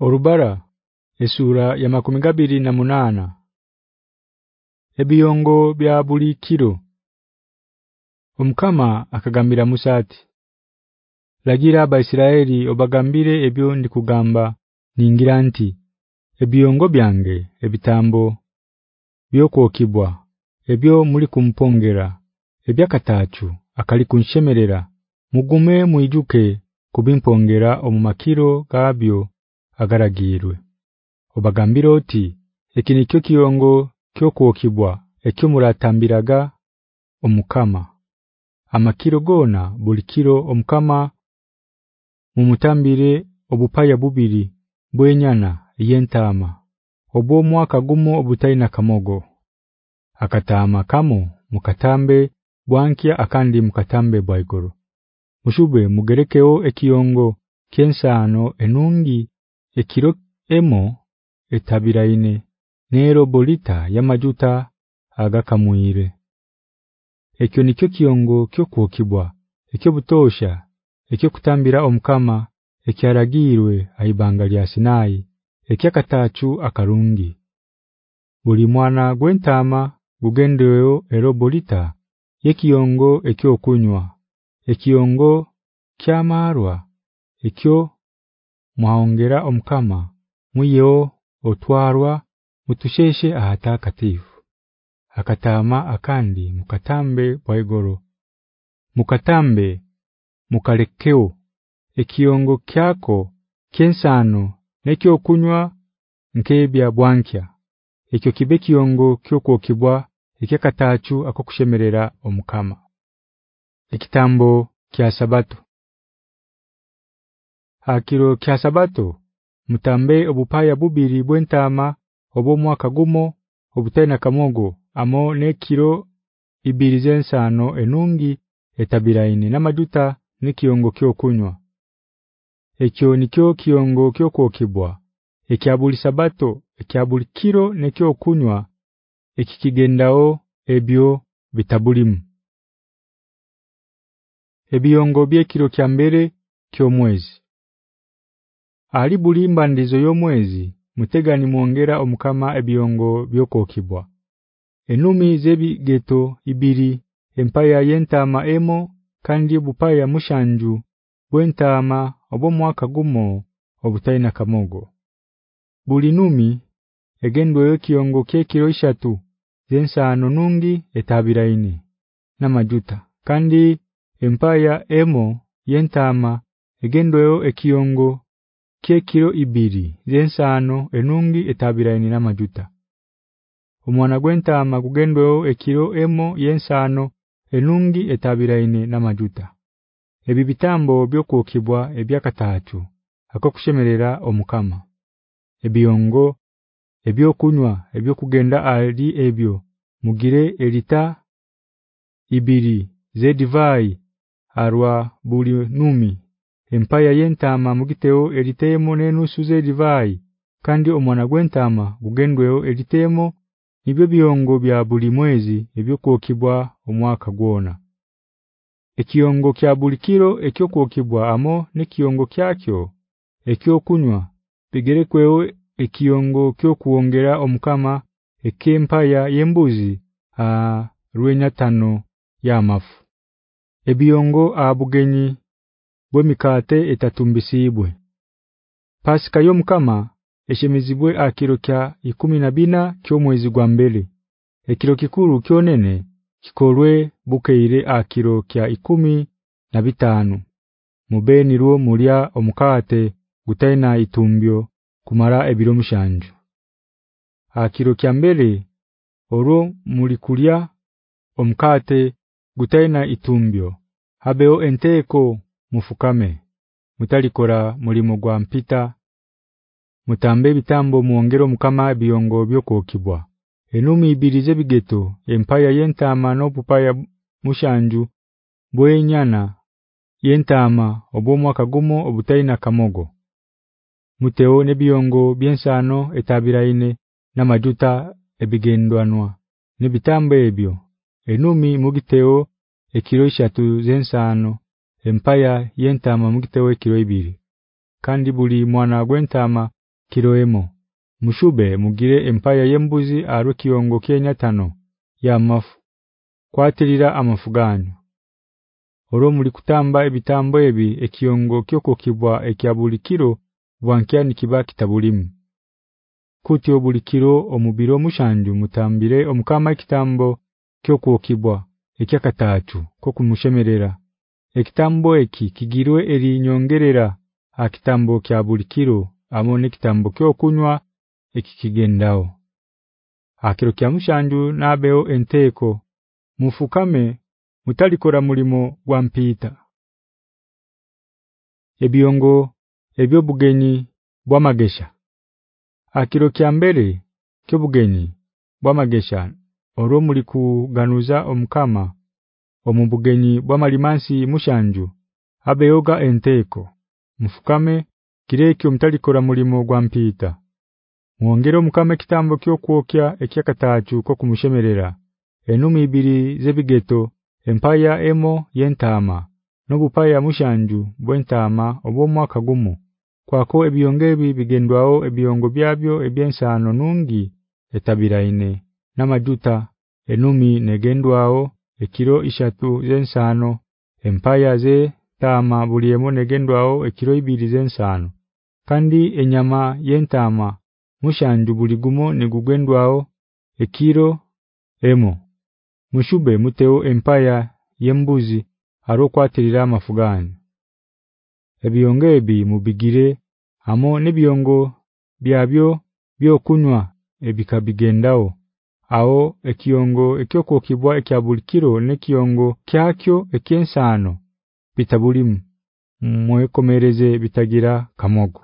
Orubara esura ya makumigabiri na munana. Ebiyongo bya buli kiro. Omkama akagambira Musa ati Lagira abaisiraeli obagambire ebyo ndi kugamba ningira nti ebiyongo byange ebitambo byokwokibwa ebyo muri kumpongera ebyakatachu akali kunshemerera mugume muijuke kubimpongera omumakiro gabyo agaragirwe obagambira oti ekinikyo kiyongo kyokwokibwa ekyo muratambiraga omukama. Amakiro gona bulikiro omukama mumutambire obupaya bubiri bwenyana yentama obwo mwaka gumo obutaina kamogo. Akatama kamo mukatambe bwankya akandi mukatambe bwaigoro mushube mugerekeo ekiyongo kensano enungi ekiro emo etabiraine nero bolita yamajuta agakamuire ekyo nikyo kiyongo kyo kuokibwa ekyo butosha ekyo kutambira omkama ekyaragirwe aibanga lya Sinai ekyakatachu akarungi. Buli mwana gwentama gugendeyo erobolita yekiyongo ekyo kunywa ekiyongo kyamarwa ekyo mwaongera omukama muyo otwarwa mutusheshe ahatakatifu. Akatama akandi mukatambe bwaigoro. Mukatambe mukalekeo. Ekiyongo kyako kensano nekyo kunywa nkebya bwankya. Ekyo kibe kiyongo kyokwokibwa ekyakatachu akokushemerera omukama. Ekitambo kya sabato Hakiro kya sabato? Mutambe obupaya bubiri bwentama obo mwaka gumo obutaina kamogo amo nekiro ibiri zensano enungi etabiraine namajuta nikiyongo kyokunywa. Ekyo nikyo kiyongo kyokwokibwa ekyabuli sabato ekyabuli kiro nekyo kunywa ekikigendao ebyo bitabulimu Ebiyongo byekiro kya mbere kyo mwezi Ali bulimba ndizo yo mwezi mutegani muongera omukama ebiyongo byokokibwa Enumi zebi geto ibiri empaya yentama emo kandi bupaya mushanju bwentama obo mwaka gumo obutaina kamogo Bulinumi egendwe yokiyongo kekiro ishatu zensano nungi etabiraine na majuta kandi empaya emo yentama egendweyo ekiyongo kekiro ibiri zensano enungi etabiraine na majuta. Omwana gwentama kugendweyo ekiro emo yensano enungi etabiraine na majuta. Ebi bitambo byokukibwa ebyakatachu akokushemerera omukama. Ebiyongo ebyokunywa ebyokugenda ali ebyo mugire elita ibiri zedivai arwa buli numi empaya yentama mugiteo elitemo nenusu divai kandi omwana gwentama gugendweo elitemo nibyo byongo bya buli mwezi ebyokokibwa omwaka gwona. Ekiyongo kya bulikiro ekyo kuokibwa amo nekiyongo kyakyo ekyo kunywa bigerekweo ekiyongo kyo kuongera omukama ekempaya yembuzi a ruenya tano ya mafu Ebiyongo abugenyi bwemikate etatumbisibwe. Pasika yomukama eshemezibwe akiro kya 12 kyo mwezi gwa mbele ekiro kikuru kyonene kikolwe bukeire akiro kya ikumi na bitano. Mubeni ruo mulya omukate gutaina itumbyo kumara ebiro mushanju. Akiro kya mbele oro mulikulya omukate gutaina itumbyo. Habeo enteko mufukame mutalikora mulimo gwa mpita mutambe bitambo muongero mukama biyongo byokokibwa enumi ibirize bigeto empaya yentama no pupaya mushanju bwenyana yentama obwo mwaka gumo obutaina kamogo. Muteo ne biyongo byensano etabiraine na majuta ebigendwanwa ne bitambo ebyo. Enumi mugiteo ekiro ishatu zensano empaya yentama mugiteo ekiro ibiri. Kandi buli mwana gwentama kiroemo mushube mugire empaya yembuzi aro kiyongo Kenya tano ya mafu. Kwatirira amafuganyo oro muri kutamba ebitambo ebi ekiyongo kyoko kibwa ekyabulikiro bwankyani kiba kitabulimu. Kuti obulikiro omubiro mushanju mutambire omukama kitambo kyoko kibwa ekyakatatu ko kumushemerera ekitambo eki kigirwe eri nyongerera akitambo kya bulikiro amone kitambo kyokunywa ekikigendao akiro kya mushanju nabeo enteko mufukame mutalikora mulimo gwa mpita ebiongo ebyo bugenyi bwa magesha. Akiro kya mbere kyo bugenyi bwa magesha oro muri kuganuza omukama omubugenyi bwa malimansi mushanju abeyoga enteko mufukame kirekyo mtalikora mulimo gwa mpita. Muongero mukame kitambo kyo kwokya ekyakatachu ko kumushemerera enumi ibiri zebigeto empaya emo yentama nobupaya mushanju bwentama obwo mwaka gumu kwako ebiyongebi bigendwao ebiyongo byabyo ebyensano nungi etabiraine namajuta enumi negendwao ekiro ishatu zensano empaya ze tama buliemo negendwao ekiro ibiri zensano. Kandi enyama yentama mushanju buligumo negugwendwao ekiro emo mushube muteo empaya yembuzi arokwatirira amafugani ebiyongebi mubigire amo nebiyongo byabyo byokunywa ebikabigendao ao ekiyongo ekyoko kibwa ekyabulikiro nekiyongo kyakyo ekyensano bitabulimu. Mwekomereze bitagira kamogo